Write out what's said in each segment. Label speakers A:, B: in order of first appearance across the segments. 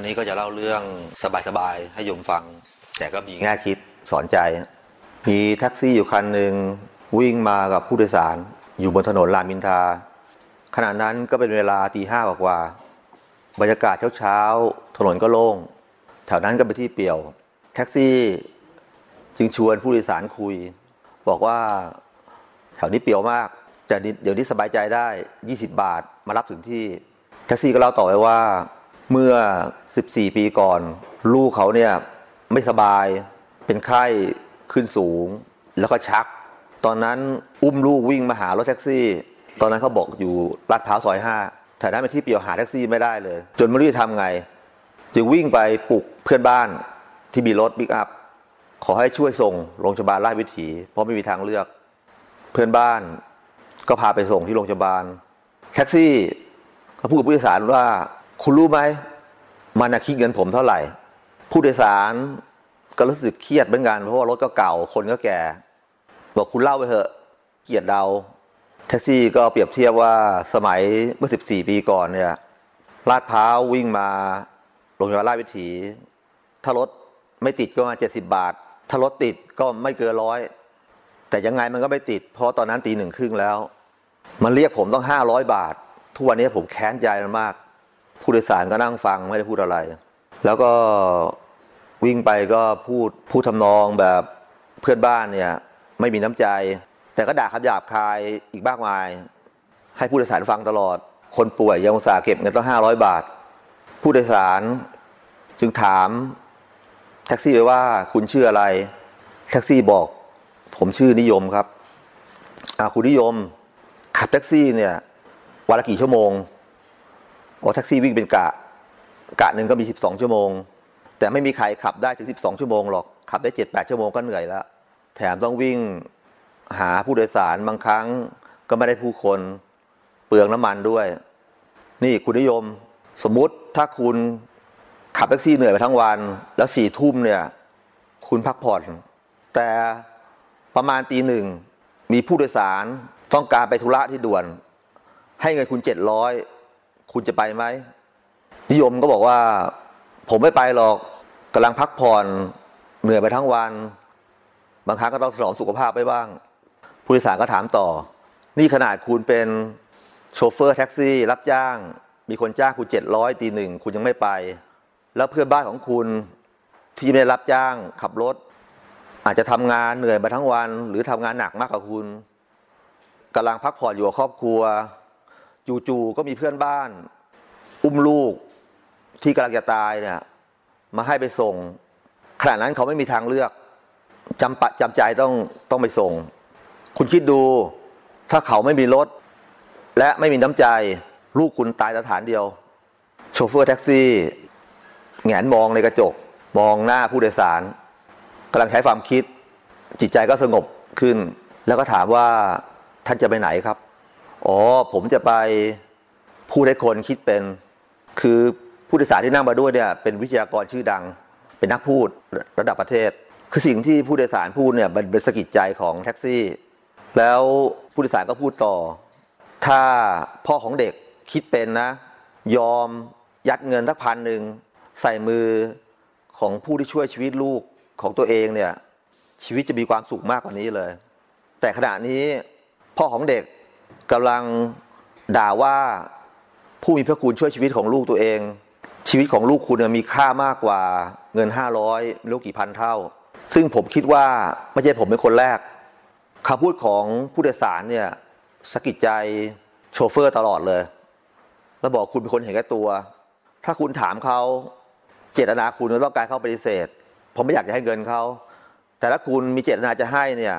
A: วันนี้ก็จะเล่าเรื่องสบายๆให้โยมฟัง แต่ก็มีแง่คิดสอนใจ มีแท็กซี่อยู่คันหนึ่งวิ่งมากับผู้โดยสาร อยู่บนถนนรามอินทาขณะนั้นก็เป็นเวลาตีห้ากว่าบรรยากาศเช้าๆถนนก็โล่ง แถวนั้นก็เป็นที่เปี่ยว แท็กซี่จึงชวนผู้โดยสารคุย บอกว่าแถวนี้เปี่ยวมาก แต่เดี๋ยวนี้สบายใจได้ 20 บาทมารับถึงที่ แท็กซี่ก็เล่าต่อไปว่า เมื่อ 14 ปีก่อน ลูกเขาเนี่ยไม่สบายเป็นไข้ขึ้นสูง แล้วก็ชัก ตอนนั้นอุ้มลูกวิ่งมาหารถแท็กซี่ ตอนนั้นเขาบอกอยู่ลาดพร้าวซอยห้าแต่นั้นเป็นที่เปลี่ยวหาแท็กซี่ไม่ได้เลย จนไม่รู้จะทำไง จึงวิ่งไปปลุกเพื่อนบ้านที่มีรถปิกอัพขอให้ช่วยส่งโรงพยาบาลราชวิถี เพราะไม่มีทางเลือก เพื่อนบ้านก็พาไปส่งที่โรงพยาบาล แท็กซี่ก็พูดกับผู้โดยสารว่า คุณรู้ไหมมันคิดเงินผมเท่าไหร่ ผู้โดยสารก็รู้สึกเครียดเหมือนกัน เพราะว่ารถก็เก่าคนก็แก่ บอกคุณเล่าไปเถอะเกียดเดาแท็กซี่ก็เปรียบเทียบว่าสมัยเมื่อ 14 ปีก่อนเนี่ยลาดพร้าววิ่งมาโรงพยาบาลราชวิถี ถ้ารถไม่ติดก็มา 70 บาท ถ้ารถติดก็ไม่เกินร้อย แต่ยังไงมันก็ไม่ติด เพราะตอนนั้นตีหนึ่งครึ่งแล้ว มันเรียกผมต้อง 500 บาท ทุกวันนี้ผมแค้นใจมันมาก ผู้โดยสารก็นั่งฟังไม่ได้พูดอะไร แล้วก็วิ่งไปก็พูดพูดทำนองแบบเพื่อนบ้านเนี่ย ไม่มีน้ำใจ แต่ก็ด่าคำหยาบคายอีกมากมาย ให้ผู้โดยสารฟังตลอด คนป่วยยังอุตส่าห์เก็บเงินต้องห้าร้อยบาท ผู้โดยสารจึงถามแท็กซี่ไปว่าคุณชื่ออะไร แท็กซี่บอก ผมชื่อนิยมครับคุณนิยมขับแท็กซี่เนี่ยวันละกี่ชั่วโมง โอ้แท็กซี่วิ่งเป็นกะ กะหนึ่งก็มีสิบสองชั่วโมง แต่ไม่มีใครขับได้ถึงสิบสองชั่วโมงหรอก ขับได้เจ็ดแปดชั่วโมงก็เหนื่อยแล้ว แถมต้องวิ่งหาผู้โดยสารบางครั้งก็ไม่ได้ผู้คน เปลืองน้ำมันด้วย นี่คุณนิยม สมมุติถ้าคุณขับแท็กซี่เหนื่อยไปทั้งวัน แล้วสี่ทุ่มเนี่ย คุณพักผ่อน แต่ประมาณตีหนึ่งมีผู้โดยสารต้องการไปธุระที่ด่วน ให้เงินคุณเจ็ดร้อย คุณจะไปไหมนิยมก็บอกว่า ผมไม่ไปหรอกกำลังพักผ่อนเหนื่อยไปทั้งวัน บางครั้งก็ต้องสนองสุขภาพไปบ้าง ผู้โดยสารก็ถามต่อ นี่ขนาดคุณเป็นโชเฟอร์แท็กซี่ รับจ้าง มีคนจ้างคุณเจ็ดร้อยตีหนึ่งคุณยังไม่ไป แล้วเพื่อนบ้านของคุณที่ไม่รับจ้างขับรถ อาจจะทำงานเหนื่อยมาทั้งวัน หรือทำงานหนักมากกว่าคุณกำลังพักผ่อนอยู่กับครอบครัว จู่ๆก็มีเพื่อนบ้าน อุ้มลูกที่กำลังจะตายเนี่ย มาให้ไปส่งขณะนั้นเขาไม่มีทางเลือกจำปะจำใจต้องต้องไปส่ง คุณคิดดู ถ้าเขาไม่มีรถ และไม่มีน้ำใจ ลูกคุณตายสถานเดียว โชเฟอร์แท็กซี่แงนมองในกระจก มองหน้าผู้โดยสารกำลังใช้ความคิด จิตใจก็สงบขึ้น แล้วก็ถามว่าท่านจะไปไหนครับ อ๋อ ผมจะไปพูดให้คนคิดเป็น คือผู้โดยสารที่นั่งมาด้วยเนี่ย เป็นวิทยากรชื่อดัง เป็นนักพูดระดับประเทศ คือสิ่งที่ผู้โดยสารพูดเนี่ยเป็นสกิจใจของแท็กซี่ แล้วผู้โดยสารก็พูดต่อ ถ้าพ่อของเด็กคิดเป็นนะ ยอมยัดเงินทักพันหนึ่งใส่มือของผู้ที่ช่วยชีวิตลูกของตัวเองเนี่ยชีวิตจะมีความสุขมากกว่านี้เลย แต่ขณะนี้พ่อของเด็ก กำลังด่าว่าผู้มีพระคุณช่วยชีวิตของลูกตัวเอง ชีวิตของลูกคุณมีค่ามากกว่าเงินห้าร้อยไม่รู้กี่พันเท่า ซึ่งผมคิดว่าไม่ใช่ผมเป็นคนแรกคำพูดของผู้โดยสารเนี่ยสกิดใจโชเฟอร์ตลอดเลย แล้วบอกคุณเป็นคนเห็นแก่ตัว ถ้าคุณถามเขาเจตนาคุณต้องการเข้าปฏิเสธ ผมไม่อยากจะให้เงินเขาแต่ถ้าคุณมีเจตนาจะให้เนี่ย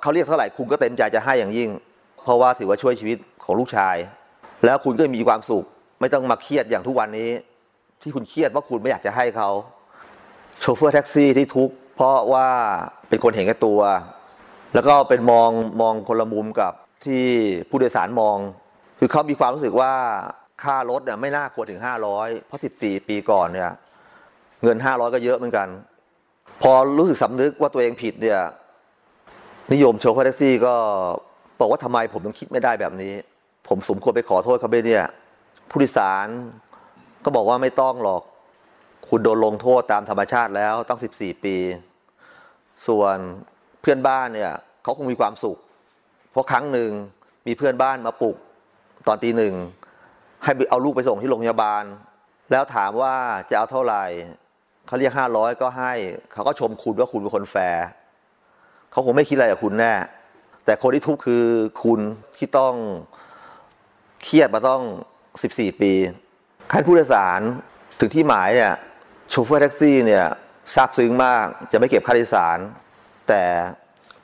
A: เขาเรียกเท่าไหร่คุณก็เต็มใจจะให้อย่างยิ่ง เพราะว่าถือว่าช่วยชีวิตของลูกชาย แล้วคุณก็มีความสุข ไม่ต้องมาเครียดอย่างทุกวันนี้ ที่คุณเครียดเพราะคุณไม่อยากจะให้เขาโชเฟอร์แท็กซี่ที่ทุกข์เพราะว่าเป็นคนเห็นแก่ตัว แล้วก็เป็นมองมองคนละมุมกับที่ผู้โดยสารมอง คือเขามีความรู้สึกว่าค่ารถเนี่ยไม่น่าควรถึงห้าร้อยเพราะสิบสี่ปีก่อนเนี่ยเงินห้าร้อยก็เยอะเหมือนกัน พอรู้สึกสำนึกว่าตัวเองผิดเนี่ยนิยมโชเฟอร์แท็กซี่ก็ บอกว่าทำไมผมต้องคิดไม่ได้แบบนี้ ผมสมควรไปขอโทษเขาไปเนี่ย ผู้โดยสารก็บอกว่าไม่ต้องหรอก คุณโดนลงโทษตามธรรมชาติแล้วต้อง14ปี ส่วนเพื่อนบ้านเนี่ยเขาคงมีความสุข เพราะครั้งหนึ่งมีเพื่อนบ้านมาปลุกตอนตีหนึ่งให้เอาลูกไปส่งที่โรงพยาบาล แล้วถามว่าจะเอาเท่าไหร่เขาเรียกห้าร้อยก็ให้ เขาก็ชมคุณว่าคุณเป็นคนแฟร์เขาคงไม่คิดอะไรกับคุณแน่ แต่คนที่ทุกข์คือคุณที่ต้องเครียดมาต้องสิบสี่ปีขั้นผู้โดยสารถึงที่หมายเนี่ยโชเฟอร์แท็กซี่เนี่ยซาบซึ้งมากจะไม่เก็บค่าโดยสาร แต่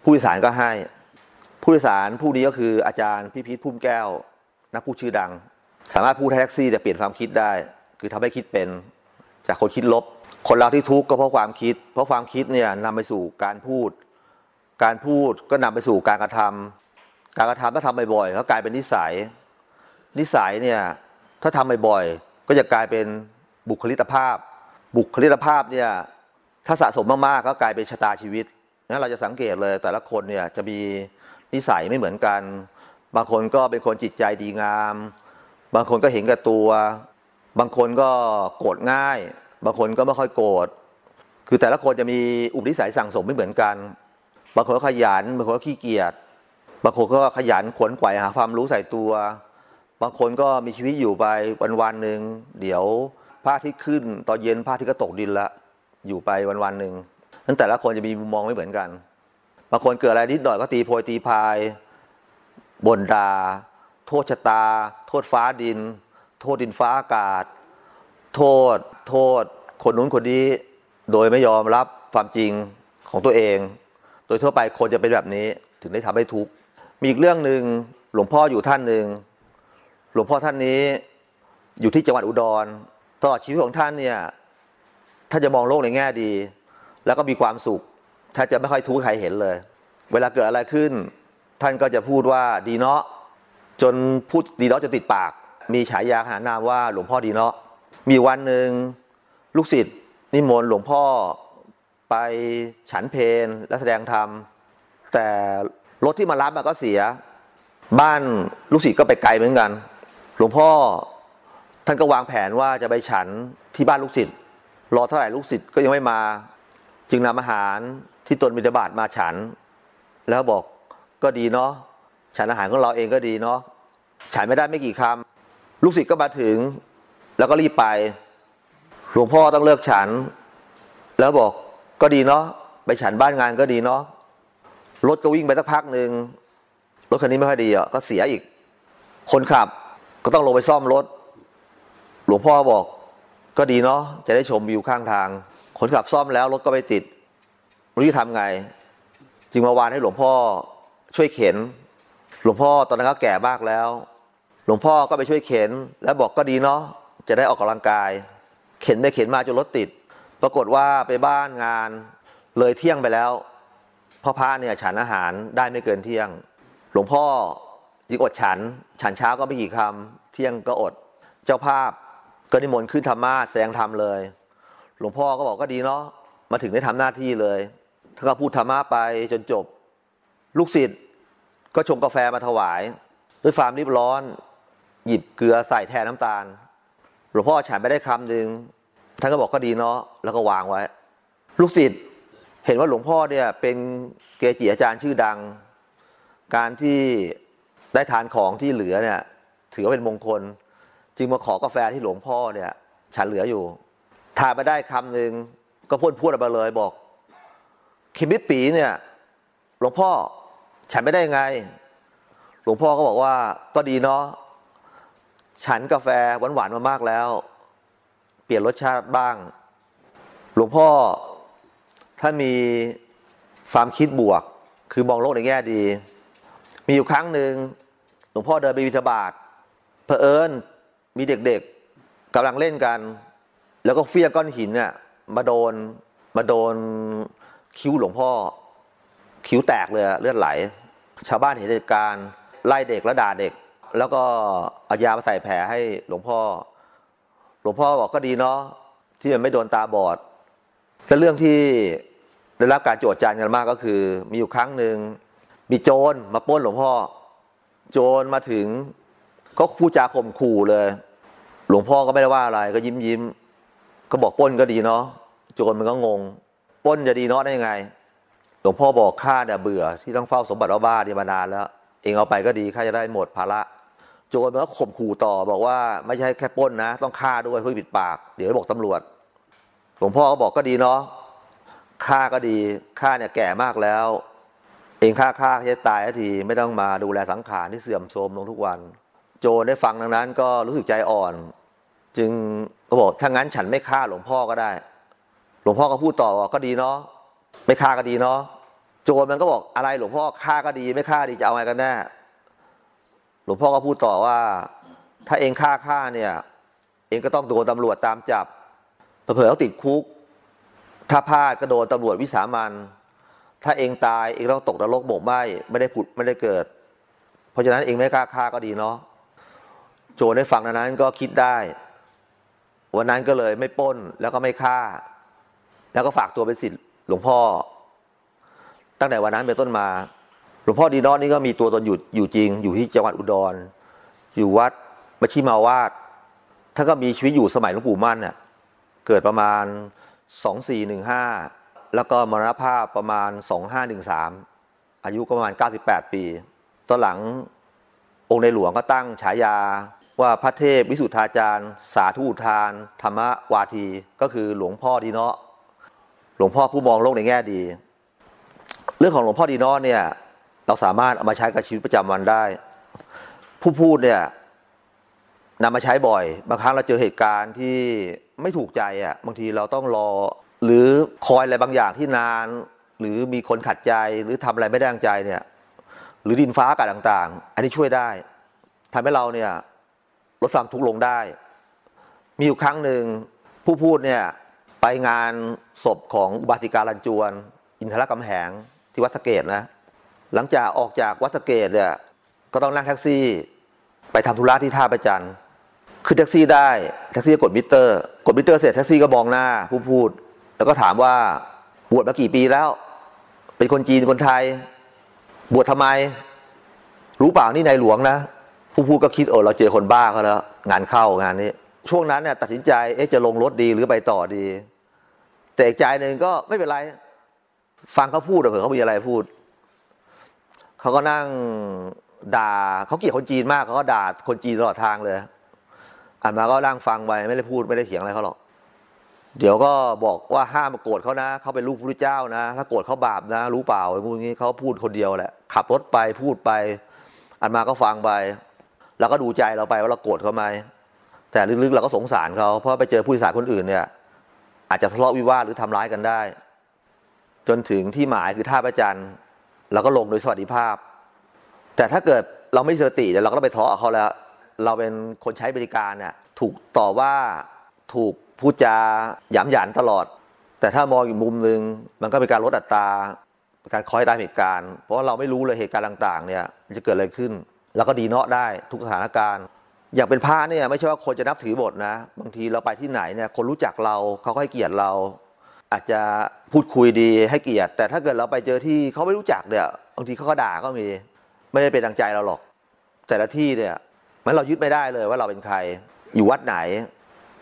A: ผู้โดยสารก็ให้ ผู้โดยสารผู้นี้ก็คืออาจารย์พี่พีทพุ่มแก้ว นักพูดชื่อดัง สามารถพูดให้แท็กซี่จะเปลี่ยนความคิดได้ คือทำให้คิดเป็น จากคนคิดลบ คนเราที่ทุกข์ก็เพราะความคิด เพราะความคิดเนี่ยนำไปสู่การพูด การพูดก็นำไปสู่การกระทำการกระทำถ้าทำบ่อยๆก็กลายเป็นนิสัย นิสัยเนี่ยถ้าทำบ่อยๆก็จะกลายเป็นบุคลิกภาพ บุคลิกภาพเนี่ยถ้าสะสมมากๆก็กลายเป็นชะตาชีวิตนั้นเราจะสังเกตเลยแต่ละคนเนี่ยจะมีนิสัยไม่เหมือนกัน บางคนก็เป็นคนจิตใจดีงาม บางคนก็เห็นกับตัว บางคนก็โกรธง่าย บางคนก็ไม่ค่อยโกรธคือแต่ละคนจะมีอุปนิสัยสั่งสมไม่เหมือนกัน บางคนก็ขยันบางคนก็ขี้เกียจบางคนก็ขยันขวนขวายหาความรู้ใส่ตัว บางคนก็มีชีวิตอยู่ไปวันวันหนึ่งเดี๋ยวพระอาทิตย์ขึ้นตอนเย็นพระอาทิตย์ก็ตกดินละ อยู่ไปวันวันหนึ่งนั้นแต่ละคนจะมีมุมมองไม่เหมือนกันบางคนเกิดอะไรนิดหน่อยก็ตีโพยตีพายบ่นดา่าโทษชะตา โทษฟ้าดิน โทษดินฟ้าอากาศ โทษ โทษ คนนู้นคนนี้ โดยไม่ยอมรับความจริงของตัวเอง โดยทั่วไปคนจะเป็นแบบนี้ถึงได้ทำให้ทุกข์มีอีกเรื่องหนึ่งหลวงพ่ออยู่ท่านหนึ่งหลวงพ่อท่านนี้อยู่ที่จังหวัดอุดรตลอดชีวิตของท่านเนี่ยท่านจะมองโลกในแง่ดี แล้วก็มีความสุขท่านจะไม่ค่อยทุกข์ใครเห็นเลย เวลาเกิดอะไรขึ้น ท่านก็จะพูดว่าดีเนาะจนพูดดีเนาะจนติดปาก มีฉายาขนานนามว่าหลวงพ่อดีเนาะมีวันหนึ่งลูกศิษย์นิมนต์หลวงพ่อ ไปฉันเพลและแสดงธรรม แต่รถที่มารับก็เสีย บ้านลูกศิษย์ก็ไปไกลเหมือนกัน หลวงพ่อท่านก็วางแผนว่าจะไปฉันที่บ้านลูกศิษย์รอเท่าไหร่ลูกศิษย์ก็ยังไม่มา จึงนำอาหารที่ตนมิตรบาทมาฉัน แล้วบอกก็ดีเนาะฉันอาหารของเราเองก็ดีเนาะฉันไม่ได้ไม่กี่คำลูกศิษย์ก็มาถึง แล้วก็รีบไป หลวงพ่อต้องเลิกฉัน แล้วบอก ก็ดีเนาะไปฉันบ้านงานก็ดีเนาะรถก็วิ่งไปสักพักหนึ่งรถคันนี้ไม่ค่อยดีอะก็เสียอีก คนขับก็ต้องลงไปซ่อมรถ หลวงพ่อบอก ก็ดีเนาะจะได้ชมวิวข้างทาง คนขับซ่อมแล้วรถก็ไปติดรู้จะทำไง จึงมาวานให้หลวงพ่อช่วยเข็น หลวงพ่อตอนนั้นก็แก่มากแล้ว หลวงพ่อก็ไปช่วยเข็น แล้วบอกก็ดีเนาะจะได้ออกกำลังกาย เข็นไปเข็นมาจนรถติด ปรากฏว่าไปบ้านงานเลยเที่ยงไปแล้วพ่อพระเนี่ยฉันอาหารได้ไม่เกินเที่ยง หลวงพ่อจึงอดฉัน ฉันเช้าก็ไม่กี่คำเที่ยงก็อด เจ้าภาพก็นิมนต์ขึ้นธรรมาแสดงธรรมเลย หลวงพ่อก็บอกก็ดีเนาะมาถึงได้ทำหน้าที่เลยท่านก็พูดธรรมะไปจนจบ ลูกศิษย์ก็ชงกาแฟมาถวาย ด้วยความรีบร้อน หยิบเกลือใส่แทนน้ำตาล หลวงพ่อฉันไม่ได้คำหนึ่ง ท่านก็บอกก็ดีเนาะแล้วก็วางไว้ ลูกศิษย์เห็นว่าหลวงพ่อเนี่ยเป็นเกจิอาจารย์ชื่อดัง การที่ได้ทานของที่เหลือเนี่ย ถือว่าเป็นมงคล จึงมาขอกาแฟที่หลวงพ่อเนี่ย ฉันเหลืออยู่ทานไปได้คำหนึ่งก็พูดพูดออกมาเลยบอกคิมิปีเนี่ย หลวงพ่อฉันไม่ได้ไง หลวงพ่อก็บอกว่าก็ดีเนาะฉันกาแฟหวานหวานมามากแล้ว เปลี่ยนรสชาติบ้าง หลวงพ่อถ้ามีความคิดบวก คือมองโลกในแง่ดี มีอยู่ครั้งหนึ่งหลวงพ่อเดินไปวิทบาทเผอิญมีเด็กๆกำลังเล่นกัน แล้วก็เฟี้ยก้อนหินเนี่ยมาโดนมาโดนคิ้วหลวงพ่อ คิ้วแตกเลยเลือดไหล ชาวบ้านเห็นเหตุการณ์ไล่เด็กแล้วด่าเด็ก แล้วก็เอายามาใส่แผลให้หลวงพ่อ ลวงพ่อบอกก็ดีเนาะที่มันไม่โดนตาบอดแต่เรื่องที่ได้รับการโจทย์จานกันมากก็คือ มีอยู่ครั้งหนึ่งมีโจรมาป้นหลวงพ่อ โจรมาถึง ก็พูดจาข่มขู่เลย หลวงพ่อก็ไม่ได้ว่าอะไร ก็ยิ้มยิ้มก็บอกป้นก็ดีเนาะโจรมันก็งงป้นจะดีเนาะได้ยังไง หลวงพ่อบอกข้าเนี่ยเบื่อที่ต้องเฝ้าสมบัติบ้าที่มานานแล้ว เองเอาไปก็ดีข้าจะได้หมดภาระ โจรมันก็ข่มขู่ต่อบอกว่าไม่ใช่แค่ป้นนะ ต้องฆ่าด้วยเพื่อปิดปาก เดี๋ยวบอกตำรวจหลวงพ่อก็บอกก็ดีเนาะฆ่าก็ดีฆ่าเนี่ยแก่มากแล้ว เองฆ่าฆ่าจะตายทีไม่ต้องมาดูแลสังขารที่เสื่อมโทรมลงทุกวัน โจรได้ฟังดังนั้น ก็รู้สึกใจอ่อน จึงก็บอกถ้างั้นฉันไม่ฆ่าหลวงพ่อก็ได้ หลวงพ่อก็พูดต่อว่าก็ดีเนาะไม่ฆ่าก็ดีเนาะโจรมันก็บอกอะไรหลวงพ่อฆ่าก็ดี ไม่ฆ่าดีจะเอาไงกันแน่ หลวงพ่อก็พูดต่อว่า ถ้าเองฆ่าฆ่าเนี่ย เองก็ต้องโดนตำรวจตามจับเผลอๆติดคุก ถ้าพลาดก็โดนตำรวจวิสามันถ้าเองตายเองต้องตกนรกบกไหมไม่ได้ผุดไม่ได้เกิด เพราะฉะนั้นเองไม่กล้าฆ่าก็ดีเนาะโจรได้ฟังนั้นก็คิดได้วันนั้นก็เลยไม่ป้นแล้วก็ไม่ฆ่า แล้วก็ฝากตัวเป็นศิษย์หลวงพ่อ ตั้งแต่วันนั้นเป็นต้นมา หลวงพ่อดีนอนี่ก็มีตัวตนอยู่อยู่จริง อยู่ที่จังหวัดอุดร อยู่วัดมชิมาวาดท่านก็มีชีวิตอยู่สมัยหลวงปู่มั่นเน่ะเกิดประมาณสองสี่หนึ่งห้าแล้วก็มรณภาพประมาณ2513อายุก็ประมาณ98ปีตอนหลังองค์ในหลวงก็ตั้งฉายาว่าพระเทพวิสุทธาจารย์ สาธุทาน ธรรมวาทีก็คือหลวงพ่อดีเนาะหลวงพ่อผู้มองโลกในแง่ดี เรื่องของหลวงพ่อดีเนาะเนี่ย เราสามารถเอามาใช้กับชีวิตประจำวันได้ ผู้พูดเนี่ยนำมาใช้บ่อย บางครั้งเราเจอเหตุการณ์ที่ไม่ถูกใจอะ บางทีเราต้องรอ หรือคอยอะไรบางอย่างที่นาน หรือมีคนขัดใจหรือทำอะไรไม่ได้ดังใจเนี่ย หรือดินฟ้าอากาศต่างๆ อันนี้ช่วยได้ทำให้เราเนี่ยลดความทุกข์ลงได้ มีอยู่ครั้งหนึ่งผู้พูดเนี่ยไปงานศพของอุบาสิการัญจวน อินทรกำแหงที่วัดสระเกศนะ หลังจากออกจากวัดสระเกศเนี่ยก็ต้องนั่งแท็กซี่ ไปทำธุระที่ท่าพระจันทร์ขึ้นแท็กซี่ได้แท็กซี่กดมิเตอร์ กดมิเตอร์เสร็จแท็กซี่ก็มองหน้าผู้พูด แล้วก็ถามว่าบวชมากี่ปีแล้ว เป็นคนจีนคนไทย บวชทำไม รู้เปล่านี่นายหลวงนะผู้พูดก็คิดโอ้เราเจอคนบ้าเขาแล้ว งานเข้างานนี้ ช่วงนั้นเนี่ยตัดสินใจเอ๊ะจะลงรถดีหรือไปต่อดี แต่อีกใจหนึ่งก็ไม่เป็นไร ฟังเขาพูดเผื่อเขามีอะไรพูด เขาก็นั่งด่าเขาเกลียดคนจีนมากเขาก็ด่าคนจีนตลอดทางเลยอ่านมาก็นั่งฟังไปไม่ได้พูดไม่ได้เถียงอะไรเขาหรอก เดี๋ยวก็บอกว่าห้ามมาโกรธเขานะเขาเป็นลูกพระเจ้านะ ถ้าโกรธเขาบาปนะ รู้เปล่าไอ้พวกนี้เขาพูดคนเดียวแหละ ขับรถไปพูดไปอันมาก็ฟังไปแล้วก็ดูใจเราไปว่าเราโกรธเขาไหมแต่ลึกๆเราก็สงสารเขาเพราะไปเจอผู้โดยสารคนอื่นเนี่ย อาจจะทะเลาะวิวาทหรือทำร้ายกันได้ จนถึงที่หมายคือท่าประจันเราก็ลงโดยสวัสดิภาพ แต่ถ้าเกิดเราไม่สติเดี๋ยวเราก็ไปทะเลาะเขาแล้ว เราเป็นคนใช้บริการเนี่ยถูกต่อว่าถูกพูดจาหยามหยานตลอด แต่ถ้ามองอีกมุมหนึ่งมันก็เป็นการลดอัตราการคอยตามเหตุการณ์ เพราะเราไม่รู้เลยเหตุการณ์ต่าง ๆ เนี่ยจะเกิดอะไรขึ้น แล้วก็ดีเนาะได้ทุกสถานการณ์ อย่างเป็นพระเนี่ยไม่ใช่ว่าคนจะนับถือบทนะ บางทีเราไปที่ไหนเนี่ยคนรู้จักเราเขาให้เกียรติเรา อาจจะพูดคุยดีให้เกียรติ แต่ถ้าเกิดเราไปเจอที่เขาไม่รู้จักเนี่ยบางทีเขาก็ด่าก็มี ไม่ได้เป็นดังใจเราหรอก แต่ละที่เนี่ยมันเรายึดไม่ได้เลยว่าเราเป็นใคร อยู่วัดไหน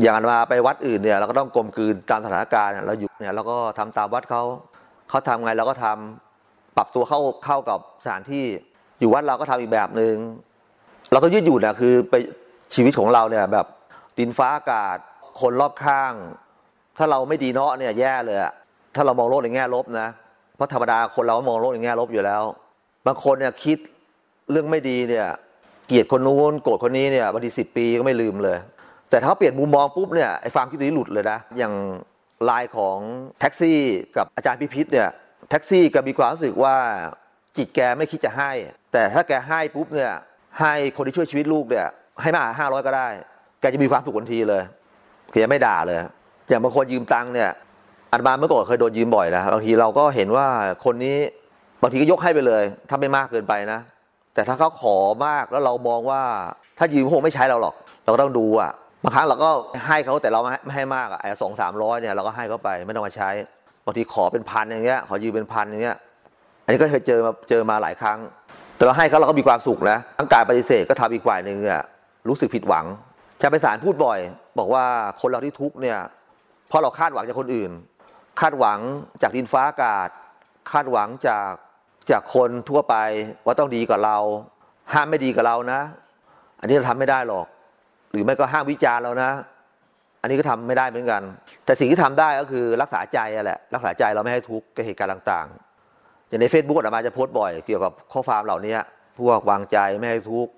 A: อย่างมาไปวัดอื่นเนี่ย เราก็ต้องกลมกลืนตามสถานการณ์เราอยู่เนี่ยเราก็ทำตามวัดเขาเขาทำไงเราก็ทำปรับตัวเข้าเข้ากับสถานที่อยู่วัดเราก็ทำอีกแบบหนึง่งเราต้องยืดหยุ่นนะคือไปชีวิตของเราเนี่ยแบบดินฟ้าอากาศคนรอบข้าง ถ้าเราไม่ดีเนาะเนี่ยแย่เลยอะถ้าเรามองโลกในแง่ลบนะเพราะธรรมดาคนเรามองโลกในแง่ลบอยู่แล้ว บางคนเนี่ยคิดเรื่องไม่ดีเนี่ยเกลียดคนนู้นโกรธคนนี้เนี่ยบางทีสิบปีก็ไม่ลืมเลย แต่ถ้าเปลี่ยนมุมมองปุ๊บเนี่ยไอ้ความคิดนี้หลุดเลยนะอย่างลายของแท็กซี่กับอาจารย์พิพิธเนี่ยแท็กซี่ก็มีความรู้สึกว่าจิตแกไม่คิดจะให้ แต่ถ้าแกให้ปุ๊บเนี่ยให้คนที่ช่วยชีวิตลูกเนี่ยให้มาห้าร้อยก็ได้ แกจะมีความสุขทันทีเลยแกไม่ด่าเลย อย่างบางคนยืมตังค์เนี่ยอันมาเมื่อก่อนเคยโดนยืมบ่อยนะบางทีเราก็เห็นว่าคนนี้บางทีก็ยกให้ไปเลยถ้าไม่มากเกินไปนะ แต่ถ้าเขาขอมากแล้วเรามองว่าถ้ายืมคงไม่ใช้เราหรอก เราก็ต้องดูอะบางครั้งเราก็ให้เขาแต่เราไม่ให้มากอะไอ้สองสามร้อยเนี่ยเราก็ให้เขาไปไม่ต้องมาใช้บางทีขอเป็นพันอย่างเงี้ยขอยืมเป็นพันอย่างเงี้ยอันนี้ก็เคยเจอมาเจอมาหลายครั้ง แต่เราให้เขาเราก็มีความสุขนะทั้งการปฏิเสธก็ทำอีกฝ่ายหนึ่งเนี่ยรู้สึกผิดหวังชาไปสารพูดบ่อย บอกว่าคนเราที่ทุกเนี่ย เพราะเราคาดหวังจากคนอื่น คาดหวังจากดินฟ้าอากาศ คาดหวังจากจากคนทั่วไปว่าต้องดีกับเรา ห้ามไม่ดีกับเรานะ อันนี้เราทำไม่ได้หรอก หรือไม่ก็ห้ามวิจารณ์เรานะ อันนี้ก็ทำไม่ได้เหมือนกัน แต่สิ่งที่ทำได้ก็คือรักษาใจแหละ รักษาใจเราไม่ให้ทุกข์กับเหตุการณ์ต่างๆ อย่างใน Facebook อามาจะโพสต์บ่อย เกี่ยวกับข้อความเหล่านี้พวกวางใจไม่ให้ทุกข์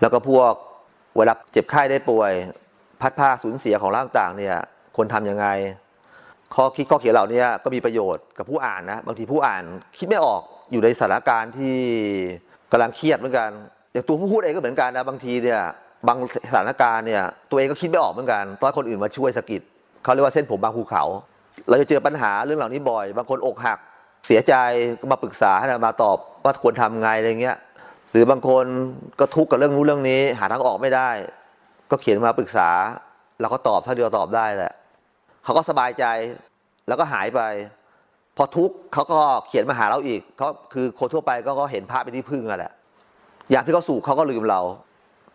A: แล้วก็พวกเวลาเจ็บไข้ได้ป่วย พัดผ้าสูญเสียของร่างต่างเนี่ย ควรทำยังไง ข้อคิดข้อเขียนเหล่านี้ก็มีประโยชน์กับผู้อ่านนะบางทีผู้อ่านคิดไม่ออกอยู่ในสถานการณ์ที่กำลังเครียดเหมือนกันอย่างตัวผู้พูดเองก็เหมือนกันนะบางทีเนี่ยบางสถานการณ์เนี่ยตัวเองก็คิดไม่ออกเหมือนกันต้องคนอื่นมาช่วยสะกิดเขาเรียกว่าเส้นผมบางภูเขา เราจะเจอปัญหาเรื่องเหล่านี้บ่อย บางคนอกหักเสียใจก็มาปรึกษาให้มาตอบว่าควรทำไงอะไรเงี้ยหรือบางคนก็ทุกข์กับเรื่องนู้นเรื่องนี้ หาทางออกไม่ได้ ก็เขียนมาปรึกษาเราก็ตอบเท่าที่เราตอบได้แหละ เขาก็สบายใจแล้วก็หายไป พอทุกข์เขาก็เขียนมาหาเราอีกเขาคือคนทั่วไปก็ก็เห็นพระเป็นที่พึ่งอะแหละอย่างที่เขาสู่เขาก็ลืมเรา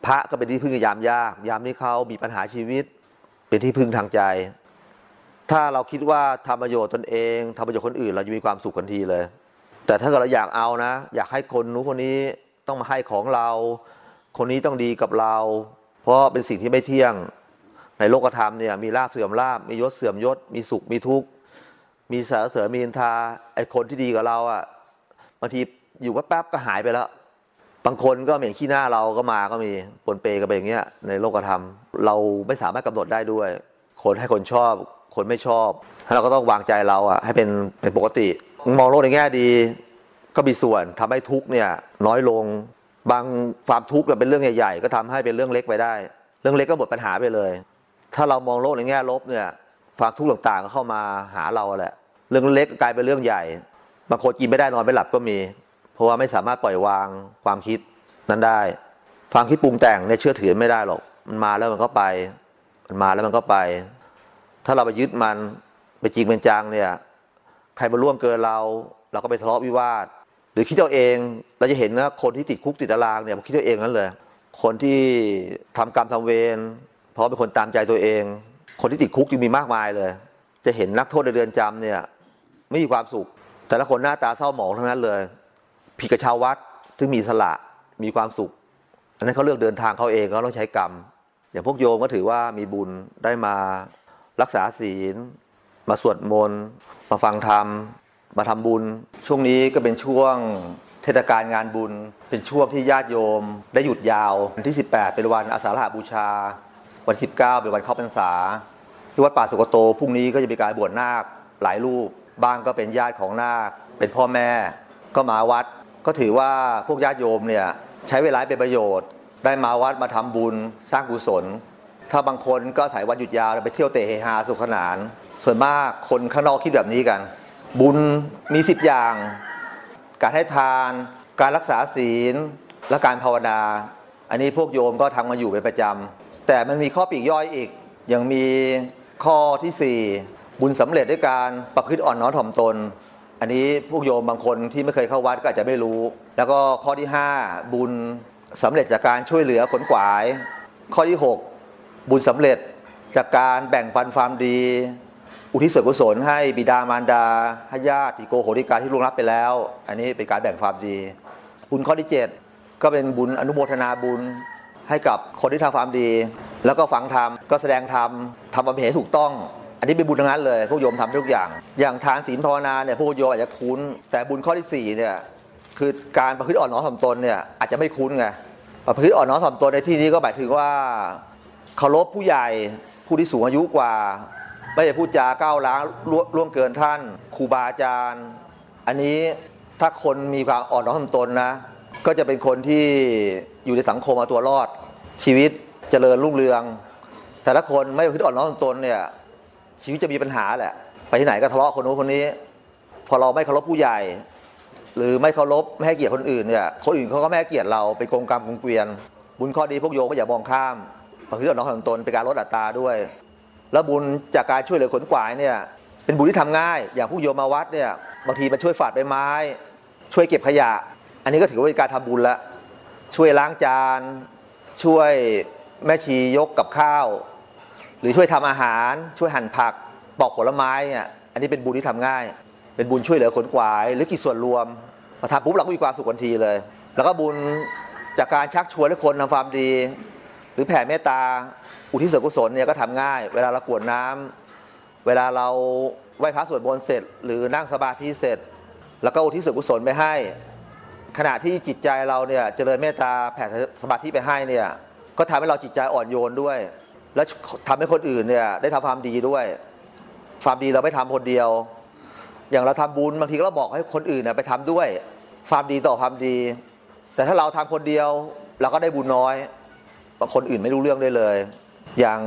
A: พระก็เป็นที่พึ่งยามยากยามที่เขามีปัญหาชีวิต เป็นที่พึ่งทางใจ ถ้าเราคิดว่าทำประโยชน์ตนเองทำประโยชน์คนอื่น เราจะมีความสุขทันทีเลย แต่ถ้าเกิดเราอยากเอานะ อยากให้คนนู้นคนนี้ต้องมาให้ของเรา คนนี้ต้องดีกับเรา เพราะเป็นสิ่งที่ไม่เที่ยง ในโลกธรรมเนี่ยมีลาบเสื่อมลาบมียศเสื่อมยศ มีสุขมีทุกข์มีสารเสริญมีอินทาไอคนที่ดีกับเราอะบางทีอยู่แป๊บๆก็หายไปแล้ว บางคนก็เหม็นขี้หน้าเราก็มาก็มีปนเปกันไปอย่างเงี้ยในโลกธรรม เราไม่สามารถกำหนดได้ด้วย คนให้คนชอบ คนไม่ชอบเราก็ต้องวางใจเราอะให้เป็นเป็นปกติ มองโลกในแง่ดีก็มีส่วนทำให้ทุกเนี่ยน้อยลงบางความทุกข์เป็นเรื่องใหญ่ๆ ก็ทำให้เป็นเรื่องเล็กไปได้ เรื่องเล็กก็หมดปัญหาไปเลย ถ้าเรามองโลกในแง่ลบเนี่ยความทุกข์ต่างๆก็เข้ามาหาเราแหละ เรื่องเล็กกลายเป็นเรื่องใหญ่บางคนกินไม่ได้นอนไม่หลับก็มี เพราะว่าไม่สามารถปล่อยวางความคิดนั้นได้ ความคิดปรุงแต่งเนี่ยเชื่อถือไม่ได้หรอกมันมาแล้วมันก็ไป มันมาแล้วมันก็ไป ถ้าเราไปยึดมันไปจริงเป็นจังเนี่ย ใครมาร่วมเกินเรา เราก็ไปทะเลาะวิวาท หรือคิดเอาเองเราจะเห็นนะคนที่ติดคุกติดตารางเนี่ยคิดเอาเองนั่นเลย คนที่ทำกรรมทำเวร เพราะเป็นคนตามใจตัวเอง คนที่ติดคุกยังมีมากมายเลย จะเห็นนักโทษในเรือนจำเนี่ย ไม่มีความสุข แต่ละคนหน้าตาเศร้าหมองทั้งนั้นเลยผิดกับชาววัดซึ่งมีสละมีความสุข อันนั้นเขาเลือกเดินทางเขาเองเขาต้องใช้กรรม อย่างพวกโยมก็ถือว่ามีบุญได้มารักษาศีล มาสวดมนต์มาฟังธรรมมาทำบุญ ช่วงนี้ก็เป็นช่วงเทศกาลงานบุญ เป็นช่วงที่ญาติโยม ได้หยุดยาววันที่ 18 เป็นวันอาสาฬหบูชา วัน19เป็นวันเข้าพรรษา ที่วัดป่าสุกโตพรุ่งนี้ก็จะมีการบวชนาคหลายรูป บ้างก็เป็นญาติของนาค เป็นพ่อแม่ ก็มาวัด ก็ถือว่าพวกญาติโยมเนี่ยใช้เวลาเป็นประโยชน์ ได้มาวัดมาทำบุญสร้างกุศล ถ้าบางคนก็อาศัยวันหยุดยาวไปเที่ยวเตะเฮฮาสุขสนาน ส่วนมากคนข้างนอกคิดแบบนี้กัน บุญมีสิบอย่าง การให้ทาน การรักษาศีล และการภาวนา อันนี้พวกโยมก็ทำมาอยู่เป็นประจำ แต่มันมีข้อปีกย่อยอีก ยังมีข้อที่ 4 บุญสำเร็จด้วยการประพฤติอ่อนน้อมถ่อมตน อันนี้พวกโยมบางคนที่ไม่เคยเข้าวัดก็อาจจะไม่รู้ แล้วก็ข้อที่ 5 บุญสำเร็จจากการช่วยเหลือขนขวาย ข้อที่ 6 บุญสำเร็จจากการแบ่งปันความดี อุทิศส่วนกุศลให้บิดามารดาให้ญาติโกโหติการที่ล่วงลับไปแล้ว อันนี้เป็นการแบ่งความดี บุญข้อที่ 7 ก็เป็นบุญอนุโมทนาบุญ ให้กับคนที่ทำความดี แล้วก็ฟังธรรมก็แสดงธรรมทำบำเพ็ญถูกต้อง อันนี้เป็นบุญทั้งนั้นเลยพวกโยมทำทุกอย่าง อย่างทานศีลภาวนาเนี่ยพวกโยมอาจจะคุ้น แต่บุญข้อที่4เนี่ยคือการประพฤติอ่อนน้อมถ่อมตนเนี่ยอาจจะไม่คุ้นไงประพฤติอ่อนน้อมถ่อมตนในที่นี้ก็หมายถึงว่าเคารพผู้ใหญ่ผู้ที่สูงอายุกว่า ไม่ใช่พูดจาก้าวล้างล่วงเกินท่านครูบาอาจารย์ อันนี้ถ้าคนมีความอ่อนน้อมถ่อมตนนะ ก็จะเป็นคนที่อยู่ในสังคมเอาตัวรอด ชีวิตเจริญรุ่งเรือง แต่ถ้าคนไม่พึ่งอ่อนน้อมถ่อมตนเนี่ย ชีวิตจะมีปัญหาแหละ ไปที่ไหนก็ทะเลาะคนโน้นคนนี้ พอเราไม่เคารพผู้ใหญ่ หรือไม่เคารพไม่ให้เกียรติคนอื่นเนี่ยคนอื่นเขาก็ไม่ให้เกียรติเราเป็นกงกรรมกงเกวียน บุญข้อดีพวกโยมก็อย่ามองข้ามประพฤติอ่อนน้อมถ่อมตนเป็นการลดอัตราด้วย แล้วบุญจากการช่วยเหลือขนขวายเนี่ยเป็นบุญที่ทำง่าย อย่างผู้โยมมาวัดเนี่ยบางทีมาช่วยฝาดใบไม้ ช่วยเก็บขยะ อันนี้ก็ถือว่าเป็นการทำบุญละช่วยล้างจาน ช่วยแม่ชียกกับข้าว หรือช่วยทำอาหาร ช่วยหั่นผักปอกผลไม้เนี่ยอันนี้เป็นบุญที่ทำง่าย เป็นบุญช่วยเหลือคนกวาย หรือกิจส่วนรวมพอทำปุ๊บเราก็มีความสุขทันทีเลย แล้วก็บุญจากการชักชวนให้คนทำความดี หรือแผ่เมตตาอุทิศส่วนกุศลเนี่ยก็ทำง่าย เวลาเรากวดน้ำเวลาเราไหว้พระสวดมนต์เสร็จ หรือนั่งสมาธิเสร็จ แล้วก็อุทิศส่วนกุศลไปให้ ขณะที่จิตใจเราเนี่ยเจริญเมตตาแผ่สมาธิไปให้เนี่ยก็ทำให้เราจิตใจอ่อนโยนด้วย และทำให้คนอื่นเนี่ยได้ทำความดีด้วยความดีเราไม่ทำคนเดียว อย่างเราทำบุญบางทีเราบอกให้คนอื่นเนี่ยไปทำด้วยความดีต่อความดี แต่ถ้าเราทำคนเดียวเราก็ได้บุญน้อยคนอื่นไม่รู้เรื่องได้เลย อย่าง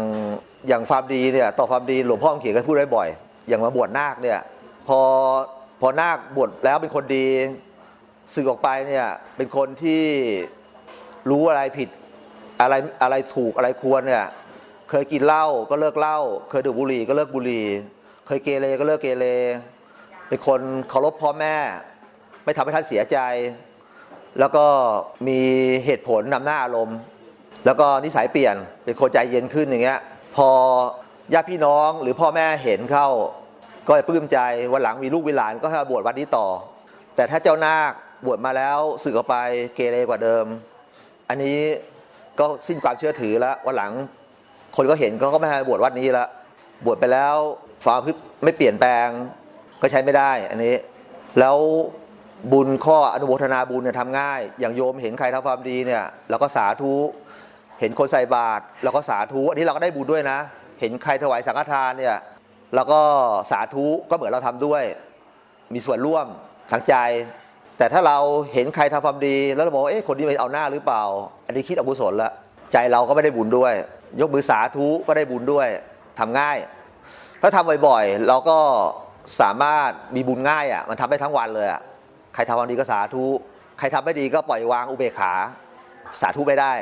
A: อย่างความดีเนี่ยต่อความดีหลวงพ่อเขียนก็พูดได้บ่อย อย่างมาบวชนาคเนี่ยพอพอนาคบวชแล้วเป็นคนดี สึกออกไปเนี่ยเป็นคนที่รู้อะไรผิดอะไรอะไรถูกอะไรควรเนี่ยเคยกินเหล้าก็เลิกเหล้าเคยดื่มบุหรี่ก็เลิกบุหรี่ เคยเกเรก็เลิกเกเรเป็นคนเคารพพ่อแม่ ไม่ทำให้ท่านเสียใจ แล้วก็มีเหตุผลนำหน้าอารมณ์ แล้วก็นิสัยเปลี่ยนเป็นคนใจเย็นขึ้นอย่างเงี้ยพอญาติพี่น้องหรือพ่อแม่เห็นเข้า ก็ปลื้มใจวันหลังมีลูกวิหลานก็ให้บวชวัดนี้ต่อ แต่ถ้าเจ้านาค บวชมาแล้วสึกออกไปเกเรกว่าเดิม อันนี้ก็สิ้นความเชื่อถือแล้ววันหลัง คนก็เห็นเขาก็ไม่ให้บวชวัดนี้ละบวชไปแล้วความคิไม่เปลี่ยนแปลงก็ใช้ไม่ได้ อันนี้ แล้วบุญข้ออนุโมทนาบุญเนี่ยทำง่าย อย่างโยมเห็นใครทำความดีเนี่ยเราก็สาธุเห็นคนใส่บาตรเราก็สาธุอันนี้เราก็ได้บุญด้วยนะ เห็นใครถวายสังฆทานเนี่ยเราก็สาธุก็เหมือนเราทำด้วย มีส่วนร่วมทางใจ แต่ถ้าเราเห็นใครทำความดี แล้วเราบอกว่าเอ๊ะคนนี้ไปเอาหน้าหรือเปล่า อันนี้คิดอกุศลละใจเราก็ไม่ได้บุญด้วย ยกมือสาธุก็ได้บุญด้วยทำง่าย ถ้าทำบ่อยๆ เราก็สามารถมีบุญง่ายอะมันทำได้ทั้งวันเลยอะใครทำความดีก็สาธุใครทำไม่ดีก็ปล่อยวางอุเบกขาสาธุไปได้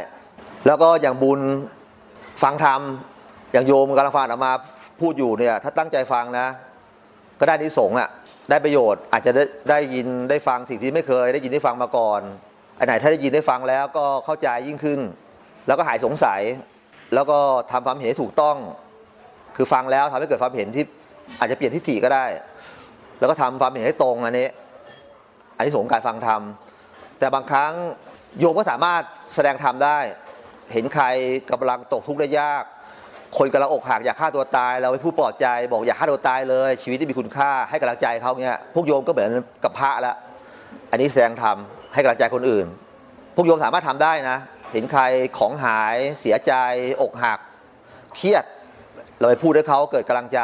A: แล้วก็อย่างบุญฟังธรรมอย่างโยมกำลังฟังออกมาพูดอยู่เนี่ย ถ้าตั้งใจฟังนะ ก็ได้นิสงส์อะ ได้ประโยชน์ อาจจะได้ได้ยินได้ฟังสิ่งที่ไม่เคย ได้ยินได้ฟังมาก่อนอันไหนถ้าได้ยินได้ฟังแล้วก็เข้าใจยิ่งขึ้น แล้วก็หายสงสัย แล้วก็ทำความเห็นให้ถูกต้อง คือฟังแล้วทำให้เกิดความเห็นที่อาจจะเปลี่ยนทิฏฐิก็ได้ แล้วก็ทำความเห็นให้ตรงอันนี้ อันนี้สงการฟังธรรมแต่บางครั้งโยมก็สามารถแสดงธรรมได้ เห็นใครกำลังตกทุกข์ได้ยาก คนกำลังอกหักอยากฆ่าตัวตาย เราไปพูดปลอบใจ บอกอย่าฆ่าตัวตายเลย ชีวิตที่มีคุณค่าให้กำลังใจเขาเนี่ยพวกโยมก็เหมือนกับพระละอันนี้แสดงธรรมให้กำลังใจคนอื่น พวกโยมสามารถทำได้นะ เห็นใครของหายเสียใจ อกหักเครียด เราไปพูดให้เขาเกิดกำลังใจ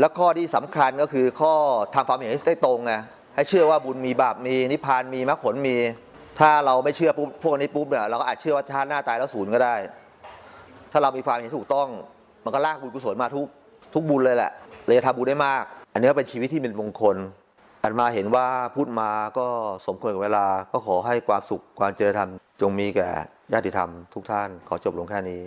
A: แล้วข้อที่สำคัญก็คือข้อทำความเห็นให้ได้ตรงไงให้เชื่อว่าบุญมีบาปมีนิพพานมีมรรคผลมี ถ้าเราไม่เชื่อปุ๊บพวกนี้ปุ๊บเนี่ยเราก็อาจเชื่อว่าชาติหน้าตายแล้วศูนย์ก็ได้ ถ้าเรามีความเห็นถูกต้อง มันก็ลากบุญกุศลมาทุกทุกบุญเลยแหละเลยจะทำบุญได้มาก อันนี้เป็นชีวิตที่เป็นมงคล อันมาเห็นว่าพูดมาก็สมควรกับเวลา ก็ขอให้ความสุขความเจริญธรรมจงมีแก่ญาติธรรมทุกท่าน ขอจบลงแค่นี้